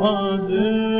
Adımla